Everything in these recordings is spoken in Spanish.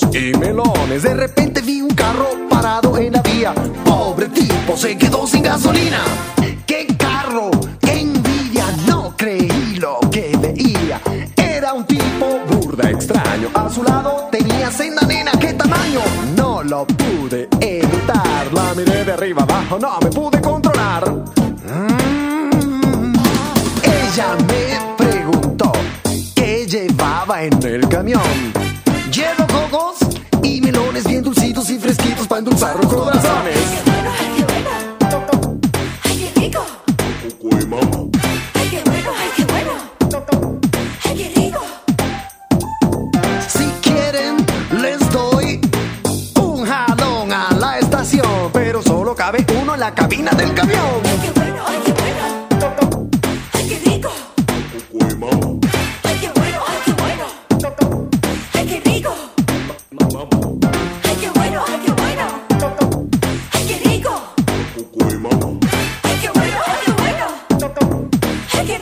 calzones. De repente vi un carro parado en la vía. Pobre tipo, se quedó sin gasolina. ¡Qué carro! ¡Qué envidia! No creí lo que veía. Era un tipo burda extraño. A su lado tenía senda nena. ¿Qué tamaño? No lo pude evitar. La miré de arriba abajo, no me pude controlar. Mm. Ella me preguntó qué llevaba en el camión. Los corazones. Ay, qué bueno, rico. Ay, qué bueno, ay, qué bueno. Ay, qué rico. Si quieren, les doy un jalón a la estación. Pero solo cabe uno en la cabina del camión. Qué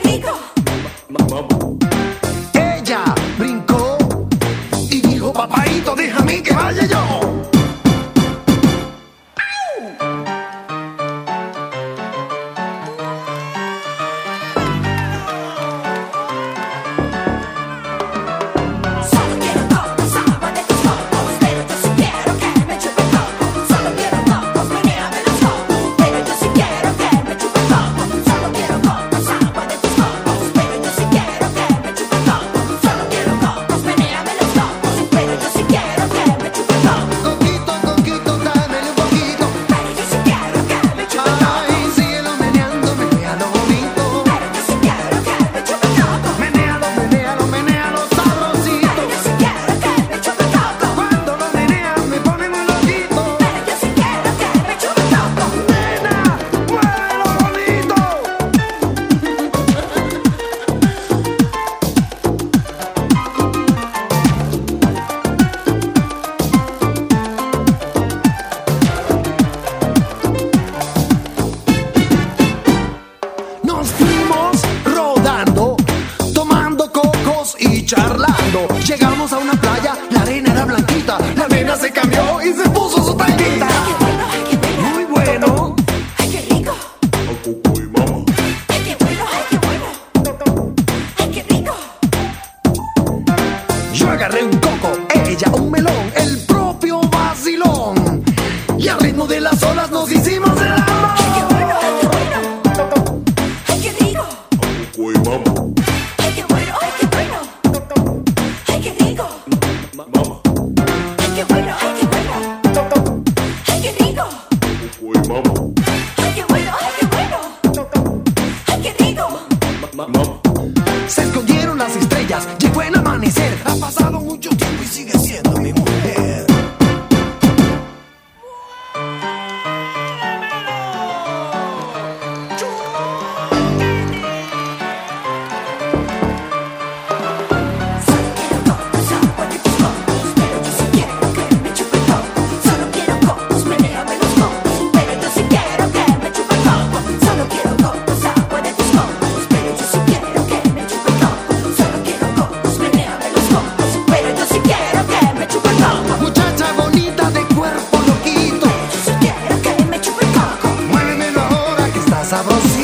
charlando. Llegamos a una playa, la arena era blanquita, la nena se cambió y se puso su tanguita. my, my você.